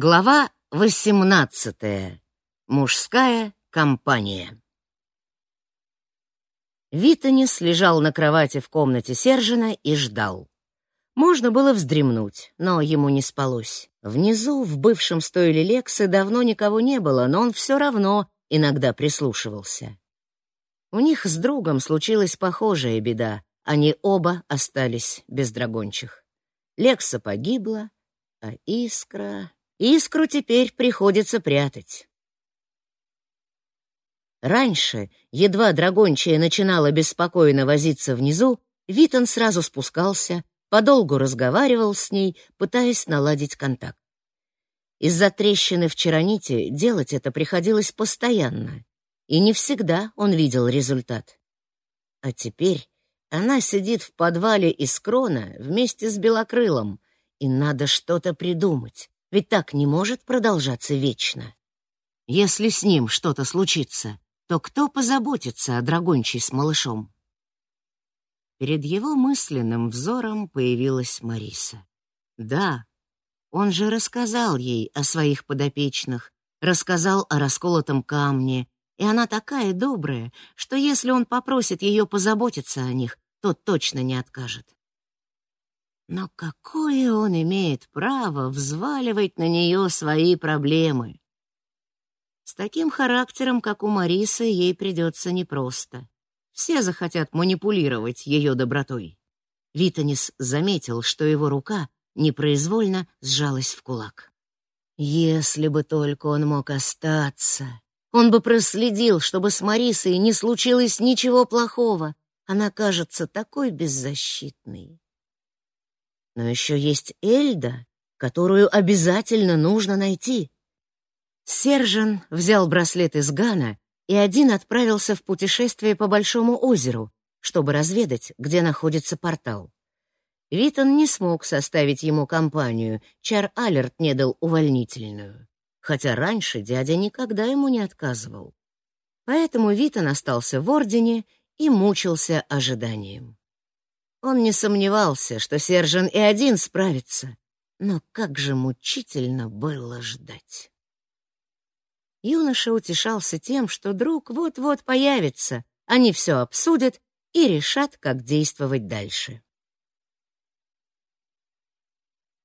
Глава 18. Мужская компания. Витанис лежал на кровати в комнате Сержина и ждал. Можно было вздремнуть, но ему не спалось. Внизу, в бывшем стойле Лексы, давно никого не было, но он все равно иногда прислушивался. У них с другом случилась похожая беда. Они оба остались без драгончих. Лекса погибла, а Искра... Искру теперь приходится прятать. Раньше, едва драгончая начинала беспокойно возиться внизу, Витон сразу спускался, подолгу разговаривал с ней, пытаясь наладить контакт. Из-за трещины в чероните делать это приходилось постоянно, и не всегда он видел результат. А теперь она сидит в подвале из крона вместе с белокрылом, и надо что-то придумать. Ведь так не может продолжаться вечно. Если с ним что-то случится, то кто позаботится о драгончей с малышом? Перед его мысленным взором появилась Мариса. Да, он же рассказал ей о своих подопечных, рассказал о расколотом камне, и она такая добрая, что если он попросит ее позаботиться о них, то точно не откажет. Но какое он имеет право взваливать на нее свои проблемы? С таким характером, как у Марисы, ей придется непросто. Все захотят манипулировать ее добротой. Витанис заметил, что его рука непроизвольно сжалась в кулак. Если бы только он мог остаться, он бы проследил, чтобы с Марисой не случилось ничего плохого. Она кажется такой беззащитной. Но еще есть Эльда, которую обязательно нужно найти. Сержан взял браслет из Гана и один отправился в путешествие по Большому озеру, чтобы разведать, где находится портал. Витон не смог составить ему компанию, Чар Алерт не дал увольнительную, хотя раньше дядя никогда ему не отказывал. Поэтому Витон остался в Ордене и мучился ожиданием. Он не сомневался, что Сержан и один справится, но как же мучительно было ждать. Юноша утешался тем, что друг вот-вот появится, они все обсудят и решат, как действовать дальше.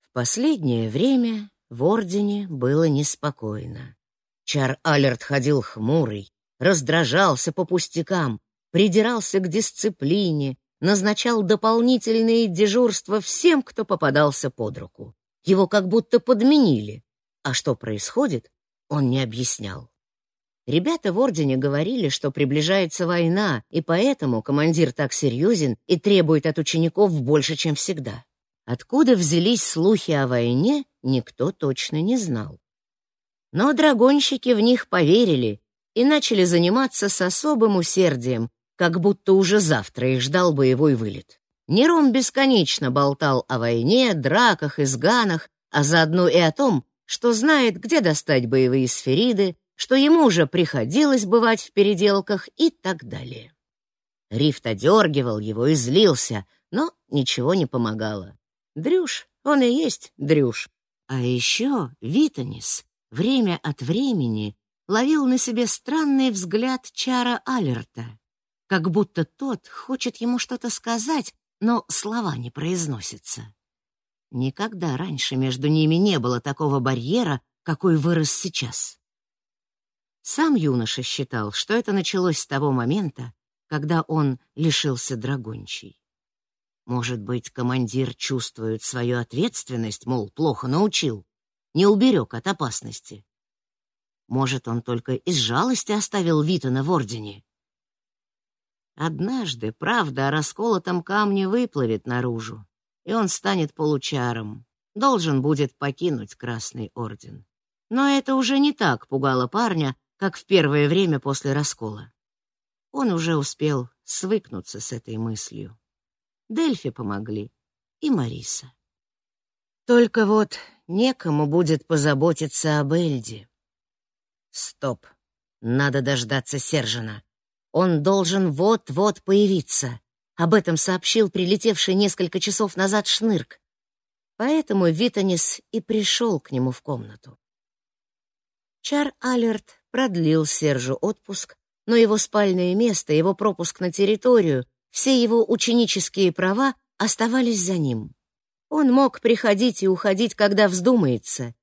В последнее время в Ордене было неспокойно. Чар Алерт ходил хмурый, раздражался по пустякам, придирался к дисциплине, назначал дополнительные дежурства всем, кто попадался под руку. Его как будто подменили. А что происходит, он не объяснял. Ребята в Ордене говорили, что приближается война, и поэтому командир так серьезен и требует от учеников больше, чем всегда. Откуда взялись слухи о войне, никто точно не знал. Но драгонщики в них поверили и начали заниматься с особым усердием, как будто уже завтра их ждал боевой вылет. Нерон бесконечно болтал о войне, драках и сганах, а заодно и о том, что знает, где достать боевые сфериды, что ему уже приходилось бывать в переделках и так далее. Рифт одергивал его и злился, но ничего не помогало. Дрюш, он и есть Дрюш. А еще Витанис время от времени ловил на себе странный взгляд Чара Алерта как будто тот хочет ему что-то сказать, но слова не произносятся. Никогда раньше между ними не было такого барьера, какой вырос сейчас. Сам юноша считал, что это началось с того момента, когда он лишился драгончей. Может быть, командир чувствует свою ответственность, мол, плохо научил, не уберег от опасности. Может, он только из жалости оставил Витана в Ордене. Однажды правда о расколотом камне выплывет наружу, и он станет получаром, должен будет покинуть Красный Орден. Но это уже не так пугало парня, как в первое время после раскола. Он уже успел свыкнуться с этой мыслью. Дельфи помогли, и Мариса. Только вот некому будет позаботиться об Эльде. Стоп, надо дождаться Сержана. Он должен вот-вот появиться. Об этом сообщил прилетевший несколько часов назад Шнырк. Поэтому Витанис и пришел к нему в комнату. Чар Алерт продлил Сержу отпуск, но его спальное место, его пропуск на территорию, все его ученические права оставались за ним. Он мог приходить и уходить, когда вздумается,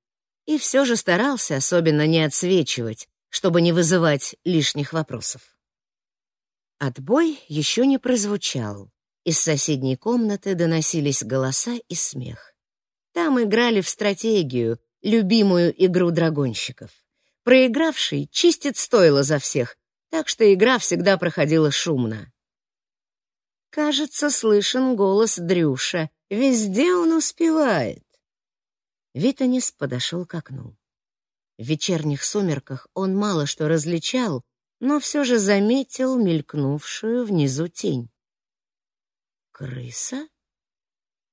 и все же старался особенно не отсвечивать, чтобы не вызывать лишних вопросов. Отбой еще не прозвучал. Из соседней комнаты доносились голоса и смех. Там играли в стратегию, любимую игру драгонщиков. Проигравший чистит стойло за всех, так что игра всегда проходила шумно. Кажется, слышен голос Дрюша. Везде он успевает. Витанис подошел к окну. В вечерних сумерках он мало что различал, но все же заметил мелькнувшую внизу тень. Крыса?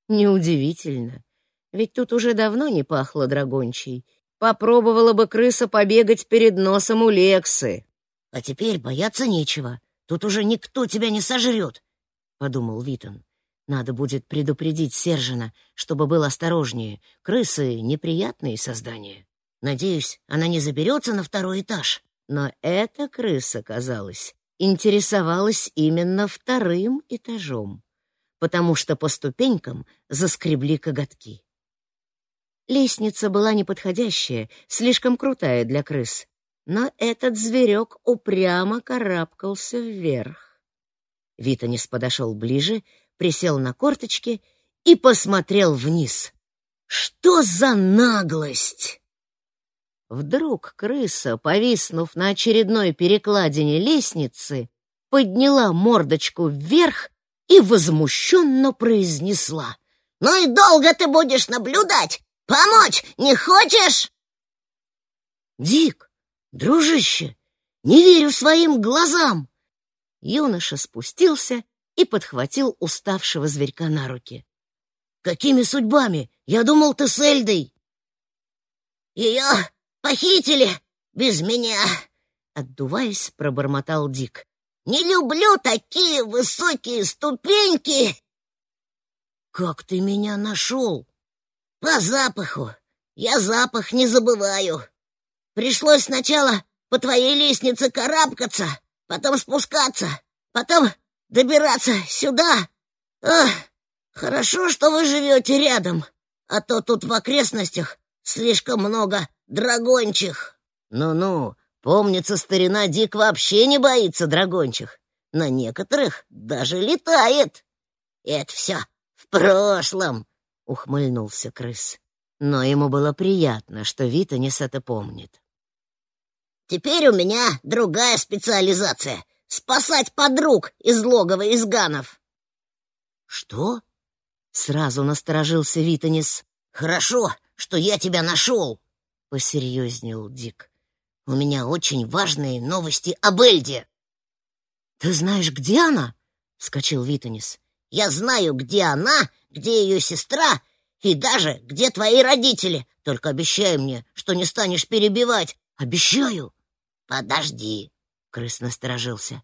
Неудивительно, ведь тут уже давно не пахло драгончей. Попробовала бы крыса побегать перед носом у Лексы. А теперь бояться нечего. Тут уже никто тебя не сожрет, — подумал Витон. Надо будет предупредить Сержина, чтобы был осторожнее. Крысы — неприятные создания. Надеюсь, она не заберется на второй этаж. Но эта крыса, казалось, интересовалась именно вторым этажом, потому что по ступенькам заскребли коготки. Лестница была неподходящая, слишком крутая для крыс, но этот зверек упрямо карабкался вверх. Витанис подошел ближе, присел на корточки и посмотрел вниз. Что за наглость! Вдруг крыса, повиснув на очередной перекладине лестницы, подняла мордочку вверх и возмущенно произнесла. «Ну и долго ты будешь наблюдать? Помочь не хочешь?» «Дик, дружище, не верю своим глазам!» Юноша спустился и подхватил уставшего зверька на руки. «Какими судьбами? Я думал, ты с Эльдой!» «Ее похитили без меня!» Отдуваясь, пробормотал Дик. «Не люблю такие высокие ступеньки!» «Как ты меня нашел?» «По запаху. Я запах не забываю. Пришлось сначала по твоей лестнице карабкаться, потом спускаться, потом добираться сюда. Ах, хорошо, что вы живете рядом, а то тут в окрестностях слишком много драгончих. Ну-ну, помнится, старина Дик вообще не боится драгончих. На некоторых даже летает. Это все в прошлом ухмыльнулся крыс. Но ему было приятно, что Витанис это помнит. Теперь у меня другая специализация — спасать подруг из логова изганов. Что? Сразу насторожился Витанис. Хорошо, что я тебя нашел, посерьезнел Дик. У меня очень важные новости об Эльде. Ты знаешь, где она? вскочил Витанис. Я знаю, где она где ее сестра и даже где твои родители. Только обещай мне, что не станешь перебивать. Обещаю. Подожди, крыс насторожился.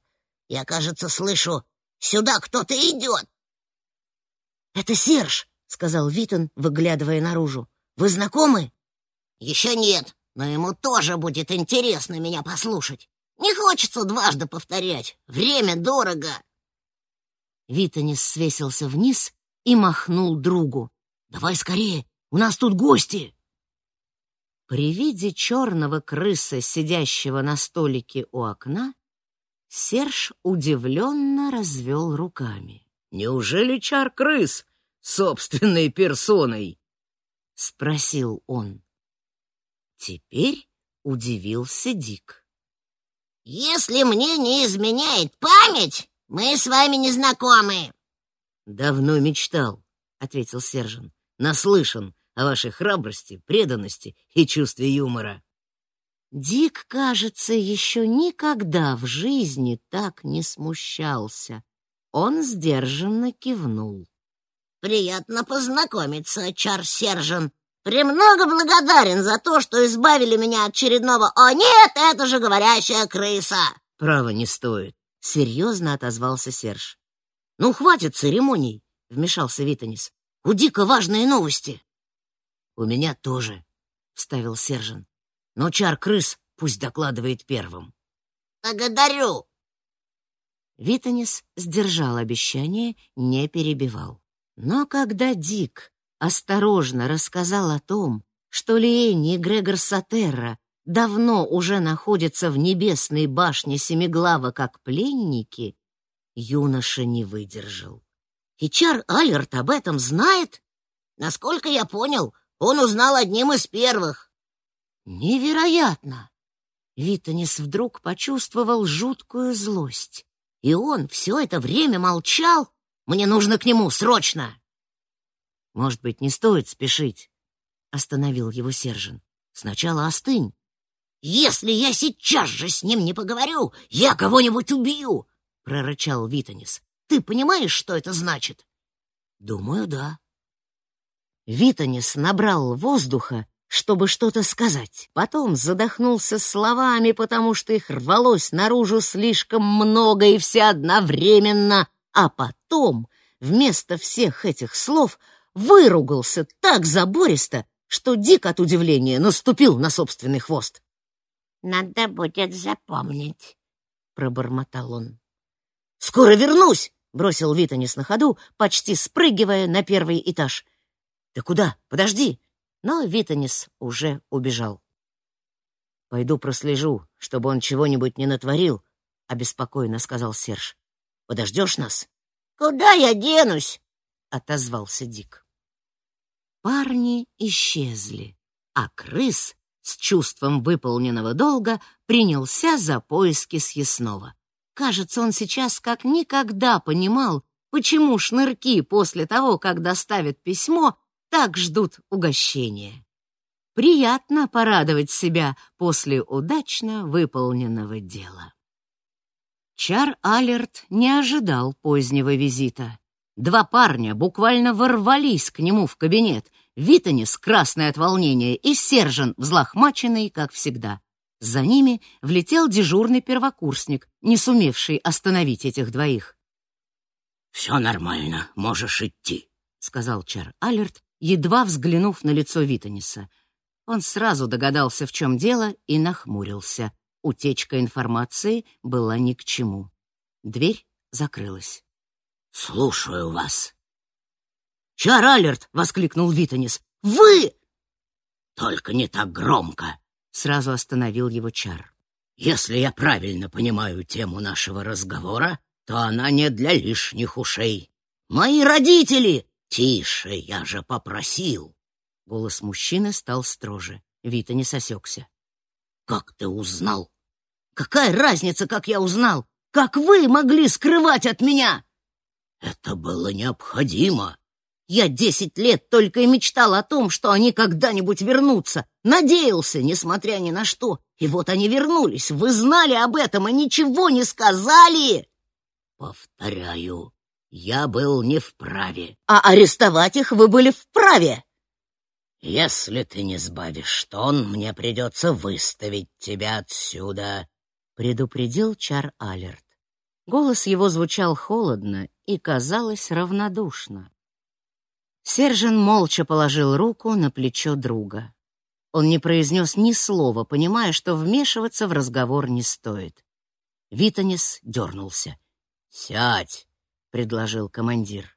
Я, кажется, слышу, сюда кто-то идет. Это Серж, сказал Витон, выглядывая наружу. Вы знакомы? Еще нет, но ему тоже будет интересно меня послушать. Не хочется дважды повторять. Время дорого. Витонис свесился вниз и махнул другу. «Давай скорее, у нас тут гости!» При виде черного крыса, сидящего на столике у окна, Серж удивленно развел руками. «Неужели чар-крыс собственной персоной?» — спросил он. Теперь удивился Дик. «Если мне не изменяет память, мы с вами не знакомы», Давно мечтал, ответил Сержан. Наслышан о вашей храбрости, преданности и чувстве юмора. Дик, кажется, еще никогда в жизни так не смущался. Он сдержанно кивнул. Приятно познакомиться, Чар Сержан. Премного благодарен за то, что избавили меня от очередного «О нет, это же говорящая крыса!» «Право не стоит», — серьезно отозвался Серж. «Ну, хватит церемоний!» — вмешался Витанис. «У Дика важные новости!» «У меня тоже», — вставил Сержан. но чар-крыс пусть докладывает первым. Благодарю. Витанис сдержал обещание, не перебивал. Но когда Дик осторожно рассказал о том, что Лиэни и Грегор Сатерра давно уже находятся в небесной башне Семиглава как пленники, юноша не выдержал. И Чар Алерт об этом знает? Насколько я понял, он узнал одним из первых. Невероятно! Витанис вдруг почувствовал жуткую злость. И он все это время молчал? Мне нужно к нему, срочно! Может быть, не стоит спешить? Остановил его Сержин. Сначала остынь. Если я сейчас же с ним не поговорю, я кого-нибудь убью, прорычал Витанис. Ты понимаешь, что это значит? Думаю, да. Витанис набрал воздуха, чтобы что-то сказать. Потом задохнулся словами, потому что их рвалось наружу слишком много и все одновременно. А потом, вместо всех этих слов, выругался так забористо, что Дик от удивления наступил на собственный хвост. «Надо будет запомнить», — пробормотал он. «Скоро вернусь!» — бросил Витанис на ходу, почти спрыгивая на первый этаж. «Ты куда? Подожди!» Но Витанис уже убежал. «Пойду прослежу, чтобы он чего-нибудь не натворил», — обеспокоенно сказал Серж. «Подождешь нас?» «Куда я денусь?» — отозвался Дик. Парни исчезли, а крыс с чувством выполненного долга принялся за поиски съестного. Кажется, он сейчас как никогда понимал, почему шнырки после того, как доставят письмо, так ждут угощения. Приятно порадовать себя после удачно выполненного дела. Чар Алерт не ожидал позднего визита. Два парня буквально ворвались к нему в кабинет. Витанис, красный от волнения, и Сержан, взлохмаченный, как всегда. За ними влетел дежурный первокурсник, не сумевший остановить этих двоих. «Все нормально, можешь идти», — сказал Чар Алерт едва взглянув на лицо Витаниса. Он сразу догадался, в чем дело, и нахмурился. Утечка информации была ни к чему. Дверь закрылась. «Слушаю вас». «Чар Алерт!» — воскликнул Витанис. «Вы!» «Только не так громко!» — сразу остановил его Чар. «Если я правильно понимаю тему нашего разговора, то она не для лишних ушей. Мои родители!» «Тише, я же попросил!» Голос мужчины стал строже. Вита не сосекся. «Как ты узнал?» «Какая разница, как я узнал? Как вы могли скрывать от меня?» «Это было необходимо!» Я десять лет только и мечтал о том, что они когда-нибудь вернутся. Надеялся, несмотря ни на что. И вот они вернулись. Вы знали об этом и ничего не сказали. Повторяю, я был не вправе. А арестовать их вы были вправе. Если ты не сбавишь тон, мне придется выставить тебя отсюда, предупредил Чар Алерт. Голос его звучал холодно и, казалось, равнодушно. Сержан молча положил руку на плечо друга. Он не произнес ни слова, понимая, что вмешиваться в разговор не стоит. Витанис дернулся. «Сядь!» предложил командир.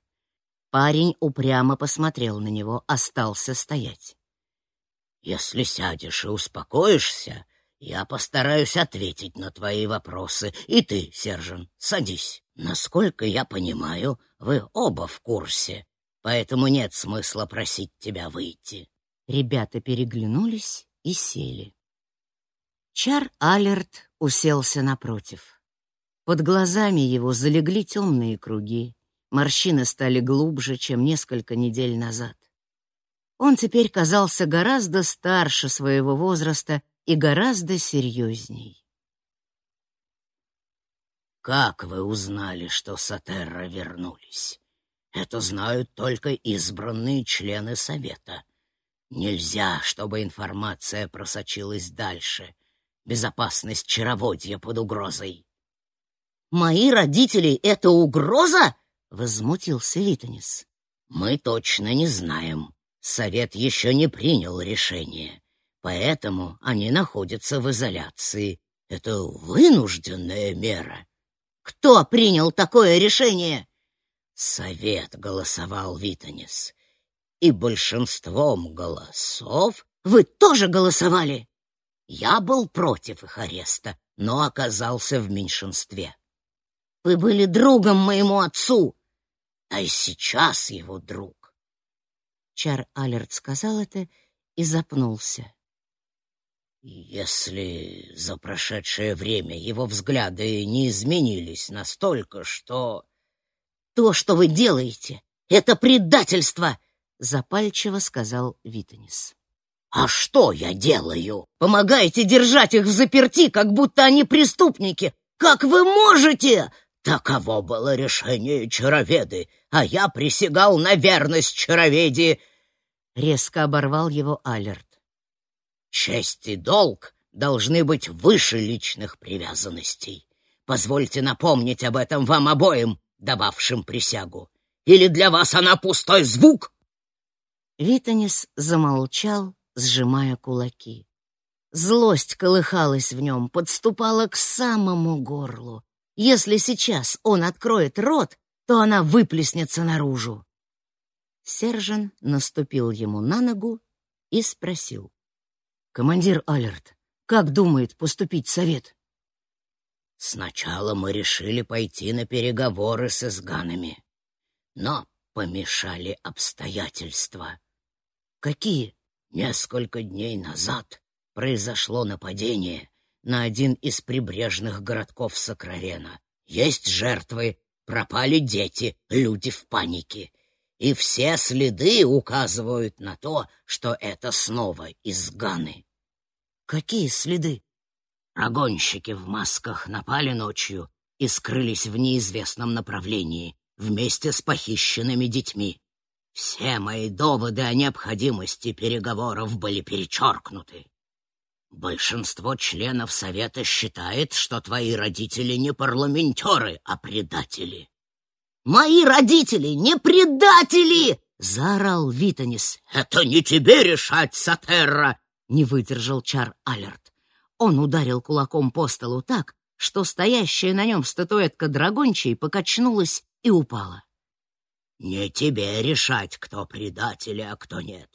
Парень упрямо посмотрел на него, остался стоять. Если сядешь и успокоишься, я постараюсь ответить на твои вопросы. И ты, сержант, садись. Насколько я понимаю, вы оба в курсе, поэтому нет смысла просить тебя выйти. Ребята переглянулись и сели. Чар Алерт уселся напротив. Под глазами его залегли темные круги, морщины стали глубже, чем несколько недель назад. Он теперь казался гораздо старше своего возраста и гораздо серьезней. «Как вы узнали, что Сатерра вернулись? Это знают только избранные члены Совета. Нельзя, чтобы информация просочилась дальше. Безопасность чароводья под угрозой». Мои родители — это угроза? Возмутился Витанис. Мы точно не знаем. Совет еще не принял решение. Поэтому они находятся в изоляции. Это вынужденная мера. Кто принял такое решение? Совет голосовал Витанис. И большинством голосов вы тоже голосовали. Я был против их ареста, но оказался в меньшинстве. Вы были другом моему отцу, а и сейчас его друг. Чар Алерт сказал это и запнулся. Если за прошедшее время его взгляды не изменились настолько, что... То, что вы делаете, это предательство, запальчиво сказал Витанис. А что я делаю? Помогаете держать их в заперти, как будто они преступники. Как вы можете? Таково было решение чароведы, а я присягал на верность чароведе. Резко оборвал его Алерт. Честь и долг должны быть выше личных привязанностей. Позвольте напомнить об этом вам обоим, дававшим присягу. Или для вас она пустой звук?» Витанис замолчал, сжимая кулаки. Злость колыхалась в нем, подступала к самому горлу. Если сейчас он откроет рот, то она выплеснется наружу. Сержан наступил ему на ногу и спросил. Командир Алерт, как думает поступить совет? Сначала мы решили пойти на переговоры с изганами, но помешали обстоятельства. Какие? Несколько дней назад произошло нападение на один из прибрежных городков Сокровена. Есть жертвы, пропали дети, люди в панике. И все следы указывают на то, что это снова изганы. Какие следы? Огонщики в масках напали ночью и скрылись в неизвестном направлении вместе с похищенными детьми. Все мои доводы о необходимости переговоров были перечеркнуты. Большинство членов Совета считает, что твои родители не парламентеры, а предатели. «Мои родители не предатели!» — заорал Витанис. «Это не тебе решать, Сатерра!» не выдержал Чар Алерт. Он ударил кулаком по столу так, что стоящая на нем статуэтка драгончей покачнулась и упала. «Не тебе решать, кто предатели, а кто нет.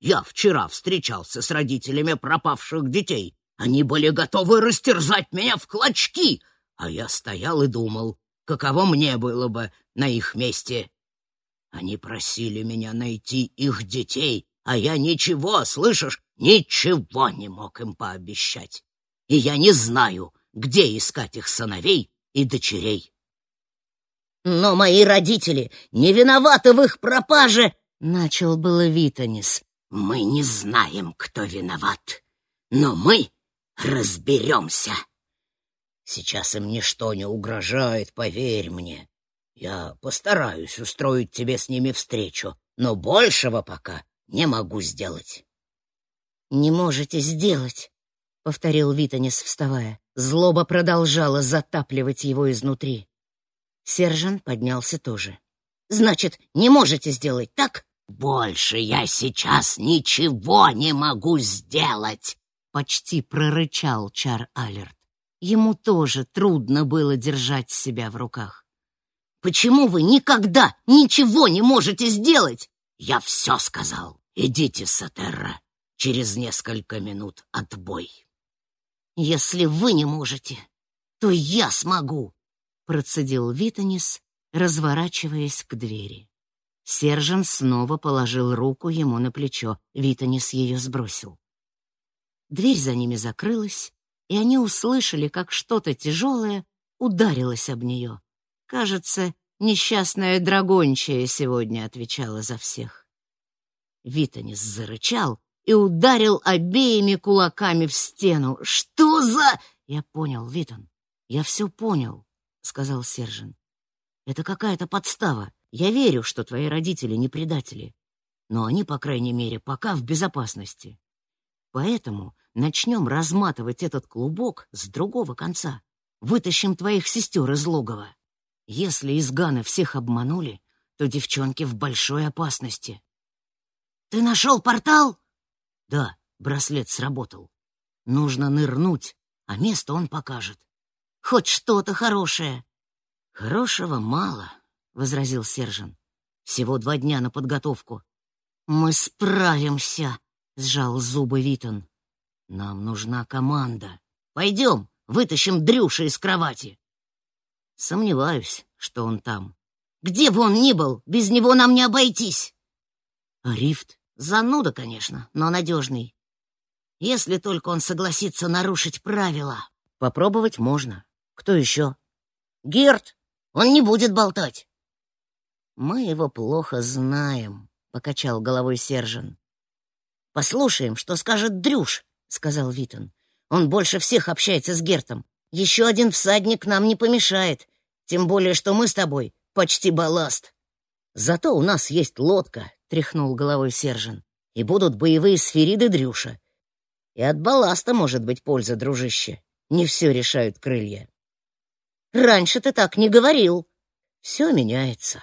Я вчера встречался с родителями пропавших детей. Они были готовы растерзать меня в клочки, а я стоял и думал, каково мне было бы на их месте. Они просили меня найти их детей, а я ничего, слышишь, ничего не мог им пообещать. И я не знаю, где искать их сыновей и дочерей. Но мои родители не виноваты в их пропаже, — начал было Витанис. Мы не знаем, кто виноват, но мы разберемся. Сейчас им ничто не угрожает, поверь мне. Я постараюсь устроить тебе с ними встречу, но большего пока не могу сделать. Не можете сделать, повторил Витанис, вставая. Злоба продолжала затапливать его изнутри. Сержан поднялся тоже. Значит, не можете сделать, так? Больше я сейчас ничего не могу сделать, почти прорычал Чар Алерт. Ему тоже трудно было держать себя в руках. Почему вы никогда ничего не можете сделать? Я все сказал. Идите, Сатерра. Через несколько минут отбой. Если вы не можете, то я смогу, процедил Витанис, разворачиваясь к двери. Сержан снова положил руку ему на плечо. Витанис ее сбросил. Дверь за ними закрылась, и они услышали, как что-то тяжелое ударилось об нее. Кажется, несчастная драгончая сегодня отвечала за всех. Витанис зарычал и ударил обеими кулаками в стену. «Что за...» «Я понял, Витан, я все понял», — сказал Сержин. «Это какая-то подстава. Я верю, что твои родители не предатели. Но они, по крайней мере, пока в безопасности. Поэтому начнем разматывать этот клубок с другого конца. Вытащим твоих сестер из логова. Если из Гана всех обманули, то девчонки в большой опасности. Ты нашел портал? Да, браслет сработал. Нужно нырнуть, а место он покажет. Хоть что-то хорошее. Хорошего мало, — возразил Сержан. Всего два дня на подготовку. Мы справимся, — сжал зубы Витон. Нам нужна команда. Пойдем, вытащим Дрюша из кровати. Сомневаюсь, что он там. Где бы он ни был, без него нам не обойтись. Рифт? Зануда, конечно, но надежный. Если только он согласится нарушить правила. Попробовать можно. Кто еще? Герт. Он не будет болтать. Мы его плохо знаем, покачал головой Сержан. Послушаем, что скажет Дрюш, сказал Витон. Он больше всех общается с Гертом. Еще один всадник нам не помешает, тем более что мы с тобой почти балласт. Зато у нас есть лодка, тряхнул головой Сержан. И будут боевые сфериды Дрюша. И от балласта может быть польза, дружище. Не все решают крылья. Раньше ты так не говорил. Все меняется.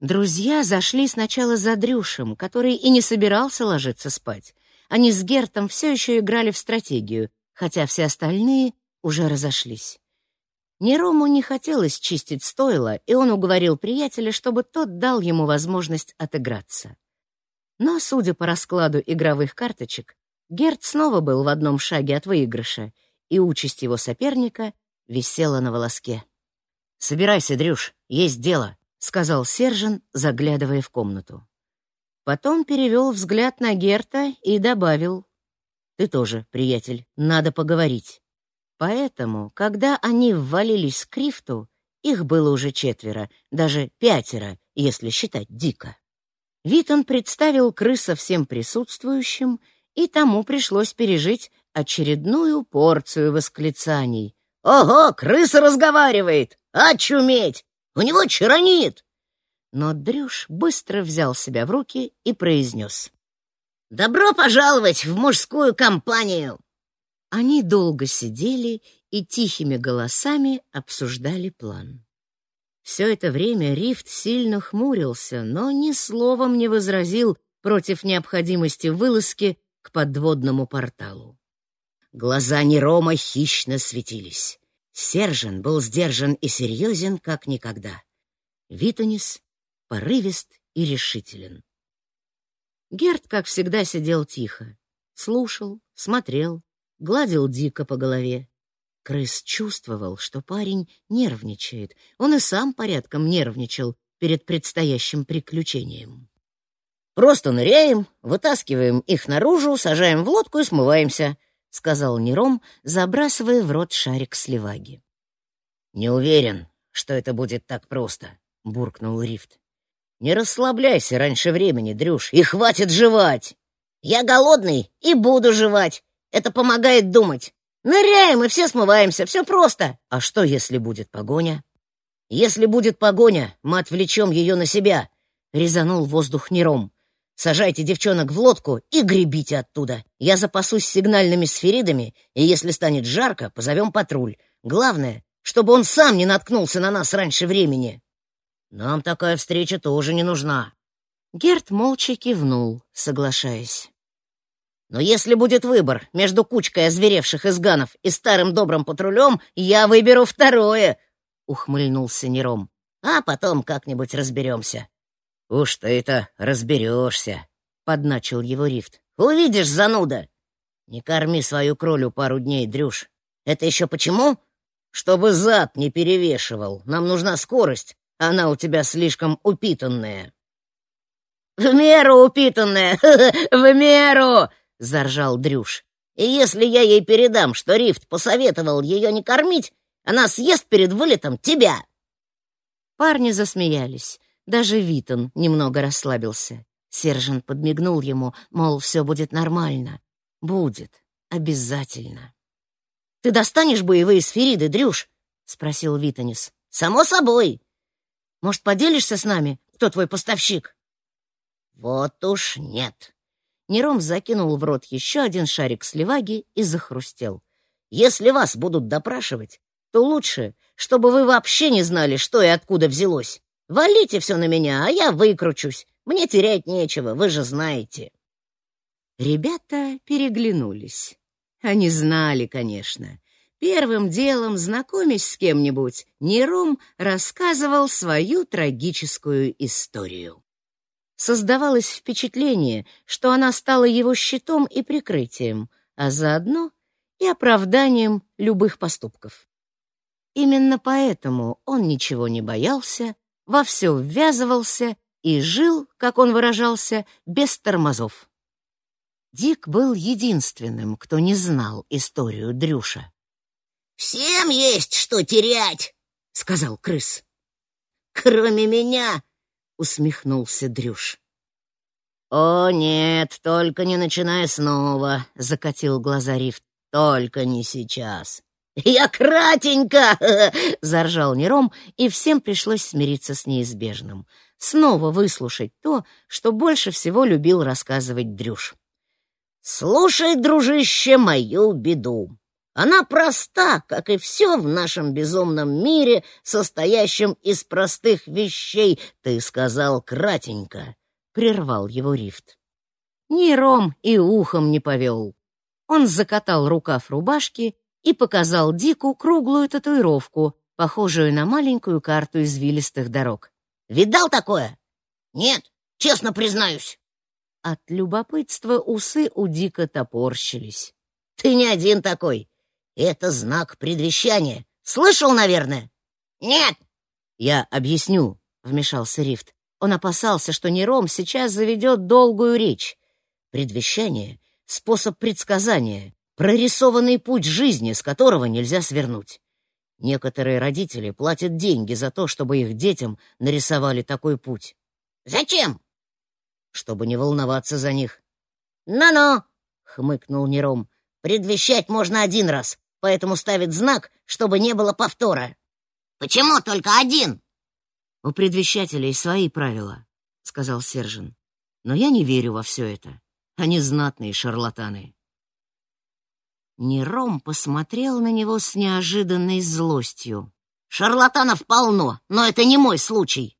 Друзья зашли сначала за Дрюшем, который и не собирался ложиться спать. Они с Гертом все еще играли в стратегию, хотя все остальные уже разошлись. Нерому не хотелось чистить стойло, и он уговорил приятеля, чтобы тот дал ему возможность отыграться. Но, судя по раскладу игровых карточек, Герт снова был в одном шаге от выигрыша, и участь его соперника висела на волоске. «Собирайся, Дрюш, есть дело», — сказал Сержан, заглядывая в комнату. Потом перевел взгляд на Герта и добавил, «Ты тоже, приятель, надо поговорить». Поэтому, когда они ввалились к Крифту, их было уже четверо, даже пятеро, если считать дико. Витон представил крыса всем присутствующим и тому пришлось пережить очередную порцию восклицаний. «Ого, крыса разговаривает! Очуметь! У него чаронит!» Но Дрюш быстро взял себя в руки и произнес. «Добро пожаловать в мужскую компанию!» Они долго сидели и тихими голосами обсуждали план. Все это время Рифт сильно хмурился, но ни словом не возразил против необходимости вылазки к подводному порталу. Глаза Нерома хищно светились. Сержен был сдержан и серьезен, как никогда. Витонис порывист и решителен. Герд, как всегда, сидел тихо, слушал, смотрел, гладил дико по голове. Крыс чувствовал, что парень нервничает. Он и сам порядком нервничал перед предстоящим приключением. Просто ныряем, вытаскиваем их наружу, сажаем в лодку и смываемся, сказал Нером, забрасывая в рот шарик сливаги. Не уверен, что это будет так просто, буркнул Рифт. Не расслабляйся раньше времени, Дрюш, и хватит жевать. Я голодный и буду жевать. Это помогает думать. Ныряем и все смываемся, все просто. А что, если будет погоня? Если будет погоня, мы отвлечем ее на себя, резанул воздух Нером. Сажайте девчонок в лодку и гребите оттуда. Я запасусь сигнальными сферидами, и если станет жарко, позовем патруль. Главное, чтобы он сам не наткнулся на нас раньше времени. Нам такая встреча тоже не нужна. Герт молча кивнул, соглашаясь. Но если будет выбор между кучкой озверевших изганов и старым добрым патрулем, я выберу второе, — ухмыльнулся Нером. А потом как-нибудь разберемся. «Уж ты-то разберешься», — подначил его Рифт. «Увидишь, зануда! Не корми свою кролю пару дней, Дрюш. Это еще почему? Чтобы зад не перевешивал. Нам нужна скорость. Она у тебя слишком упитанная». «В меру упитанная! В меру!» — заржал Дрюш. «И если я ей передам, что Рифт посоветовал ее не кормить, она съест перед вылетом тебя!» Парни засмеялись. Даже Витон немного расслабился. Сержант подмигнул ему, мол, все будет нормально. Будет. Обязательно. «Ты достанешь боевые сфериды, Дрюш?» — спросил Витонис. «Само собой. Может, поделишься с нами, кто твой поставщик?» «Вот уж нет». Нером закинул в рот еще один шарик сливаги и захрустел. «Если вас будут допрашивать, то лучше, чтобы вы вообще не знали, что и откуда взялось. Валите все на меня, а я выкручусь. Мне терять нечего, вы же знаете. Ребята переглянулись. Они знали, конечно. Первым делом, знакомясь с кем-нибудь, Нером рассказывал свою трагическую историю. Создавалось впечатление, что она стала его щитом и прикрытием, а заодно и оправданием любых поступков. Именно поэтому он ничего не боялся, во все ввязывался и жил, как он выражался, без тормозов. Дик был единственным, кто не знал историю Дрюша. «Всем есть что терять», — сказал крыс. «Кроме меня», — усмехнулся Дрюш. «О, нет, только не начинай снова», — закатил глаза Рифт. «Только не сейчас». «Я кратенько!» — заржал Нером, и всем пришлось смириться с неизбежным. Снова выслушать то, что больше всего любил рассказывать Дрюш. «Слушай, дружище, мою беду. Она проста, как и все в нашем безумном мире, состоящем из простых вещей, ты сказал кратенько», — прервал его Рифт. Нером и ухом не повел. Он закатал рукав рубашки и показал Дику круглую татуировку, похожую на маленькую карту извилистых дорог. «Видал такое?» «Нет, честно признаюсь». От любопытства усы у Дика топорщились. «Ты не один такой. Это знак предвещания. Слышал, наверное?» «Нет». «Я объясню», — вмешался Рифт. Он опасался, что Нером сейчас заведет долгую речь. Предвещание — способ предсказания, прорисованный путь жизни, с которого нельзя свернуть. Некоторые родители платят деньги за то, чтобы их детям нарисовали такой путь. Зачем? Чтобы не волноваться за них. «Ну-ну», — хмыкнул Нером, — «предвещать можно один раз, поэтому ставит знак, чтобы не было повтора». «Почему только один?» «У предвещателей свои правила», — сказал Сержин. «Но я не верю во все это. Они знатные шарлатаны». Нером посмотрел на него с неожиданной злостью. «Шарлатанов полно, но это не мой случай!»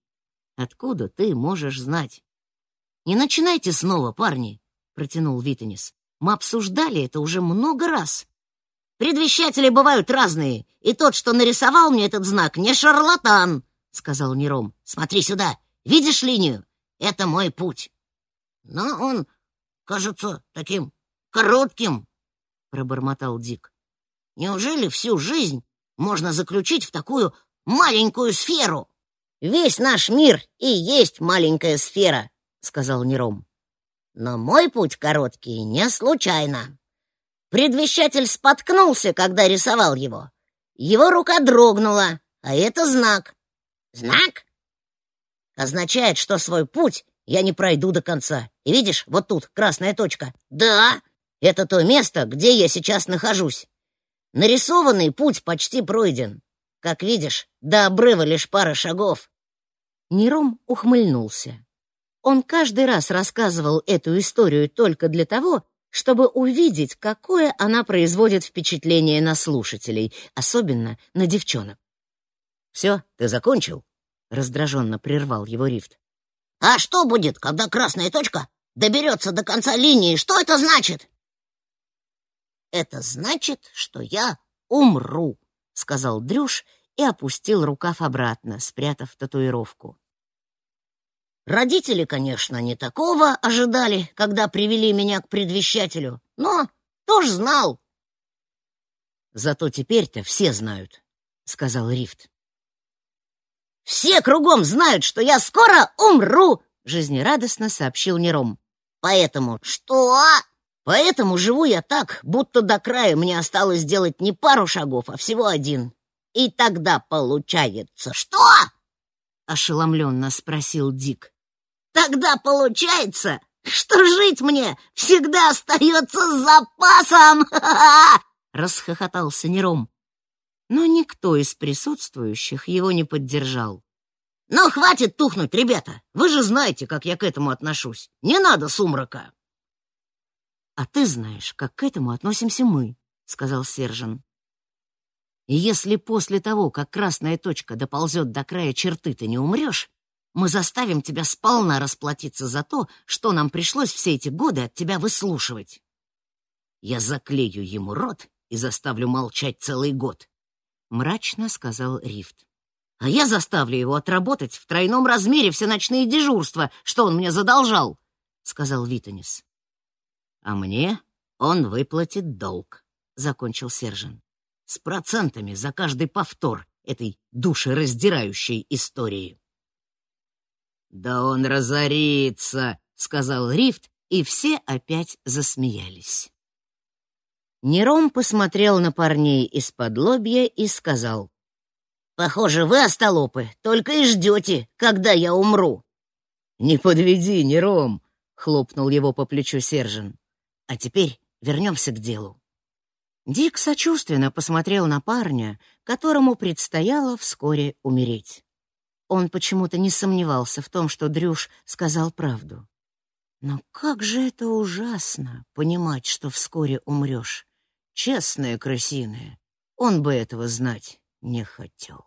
«Откуда ты можешь знать?» «Не начинайте снова, парни!» — протянул Витанис. «Мы обсуждали это уже много раз. Предвещатели бывают разные, и тот, что нарисовал мне этот знак, не шарлатан!» — сказал Нером. «Смотри сюда, видишь линию? Это мой путь!» «Но он кажется таким коротким!» пробормотал Дик. Неужели всю жизнь можно заключить в такую маленькую сферу? Весь наш мир и есть маленькая сфера, сказал Нером. Но мой путь короткий не случайно. Предвещатель споткнулся, когда рисовал его. Его рука дрогнула, а это знак. Знак? Означает, что свой путь я не пройду до конца. И видишь, вот тут красная точка. Да, это то место, где я сейчас нахожусь. Нарисованный путь почти пройден. Как видишь, до обрыва лишь пара шагов. Нером ухмыльнулся. Он каждый раз рассказывал эту историю только для того, чтобы увидеть, какое она производит впечатление на слушателей, особенно на девчонок. «Все, ты закончил?» — раздраженно прервал его Рифт. «А что будет, когда красная точка доберется до конца линии? Что это значит?» «Это значит, что я умру», — сказал Дрюш и опустил рукав обратно, спрятав татуировку. Родители, конечно, не такого ожидали, когда привели меня к предвещателю, но тоже знал. Зато теперь-то все знают, сказал Рифт. Все кругом знают, что я скоро умру, жизнерадостно сообщил Нером. Поэтому что? Поэтому живу я так, будто до края мне осталось сделать не пару шагов, а всего один. И тогда получается что? ошеломленно спросил Дик. Тогда получается, что жить мне всегда остается с запасом. расхохотался Нером. Но никто из присутствующих его не поддержал. «Ну, хватит тухнуть, ребята! Вы же знаете, как я к этому отношусь. Не надо сумрака!» «А ты знаешь, как к этому относимся мы», — сказал Сержан. «И если после того, как красная точка доползет до края черты, ты не умрешь, мы заставим тебя сполна расплатиться за то, что нам пришлось все эти годы от тебя выслушивать. Я заклею ему рот и заставлю молчать целый год, мрачно сказал Рифт. А я заставлю его отработать в тройном размере все ночные дежурства, что он мне задолжал, сказал Витанис. А мне он выплатит долг, закончил Сержан. С процентами за каждый повтор этой душераздирающей истории. Да он разорится, сказал Рифт, и все опять засмеялись. Нером посмотрел на парней из-под лобья и сказал: "Похоже, вы остолопы, только и ждете, когда я умру". "Не подведи, Нером", хлопнул его по плечу Сержан. "А теперь вернемся к делу". Дик сочувственно посмотрел на парня, которому предстояло вскоре умереть. Он почему-то не сомневался в том, что Дрюш сказал правду. Но как же это ужасно понимать, что вскоре умрешь. Честная крысиная, он бы этого знать не хотел.